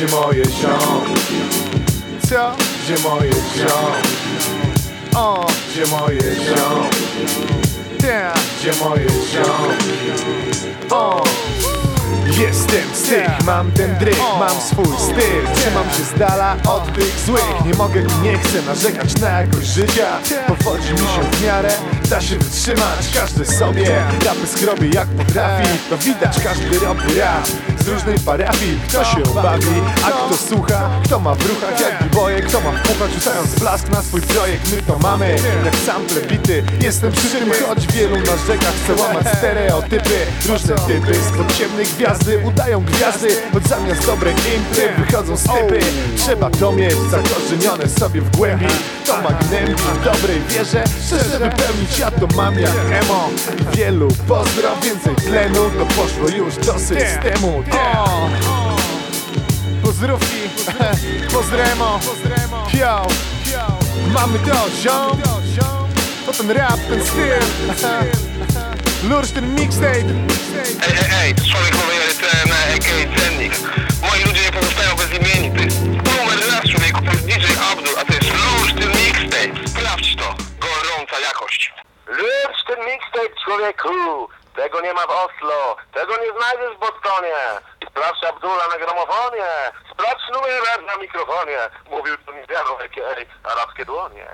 Gdzie moje ziomki? Co? Gdzie moje ziomki? O, Gdzie moje ziomki? yeah. Gdzie moje ziomki? O, Jestem tych, mam ten dryk, mam swój styl. Trzymam się z dala od tych złych. Nie mogę i nie chcę narzekać na jakość życia. Powodzi mi się w miarę, da się wytrzymać Każdy sobie. Rapy skrobi jak potrafi To widać, każdy robi rap Z różnej parafii, kto się obawi A kto słucha, kto ma w ruchach boje Kto ma w puchach, rzucając blask na swój projekt? My to mamy, jak sample bity. Jestem przy tym, choć wielu narzeka Chcę łamać stereotypy, różne typy Z ciemnej gwiazdy udają gwiazdy Choć zamiast dobrej impry wychodzą stypy Trzeba to mieć zakorzenione sobie w głębi. To ma gnębić w dobrej wierze. Szczerze wypełnić ja to mam jak emo. Wielu pozdro, więcej tlenu. To poszło już do systemu. Yeah. o. Pozdrówki, pozdremo, yo. Mamy to, ziom. To ten rap, ten styl. Lurz, ten mixtape. Ej, ej, ej, to człowiek nowej Erytrea, a.k.a. Cennik. Moi ludzie nie pozostają bez imieni, jest numer raz człowieku, to jest DJ Abdul, a to jest Lusz, ten mixtape. Sprawdź to, gorąca jakość. Lusz, ten mixtape człowieku, tego nie ma w Oslo, tego nie znajdziesz w Bostonie. Sprawdź Abdula na gramofonie, sprawdź numer na mikrofonie. Mówił to mi a.k.a. arabskie dłonie.